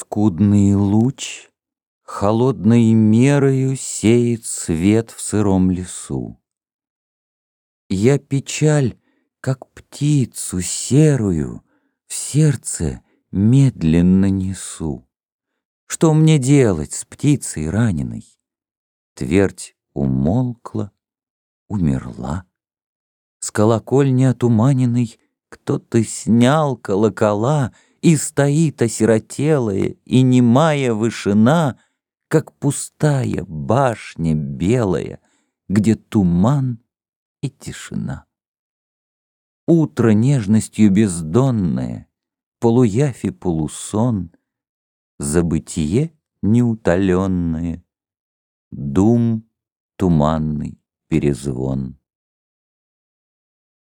Скудный луч холодной мерою Сеет свет в сыром лесу. Я печаль, как птицу серую, В сердце медленно несу. Что мне делать с птицей раненой? Твердь умолкла, умерла. С колокольни отуманенной Кто-то снял колокола — и стоит осиротелая и немая вышина, Как пустая башня белая, Где туман и тишина. Утро нежностью бездонное, Полуявь и полусон, Забытие неутоленное, Дум туманный перезвон.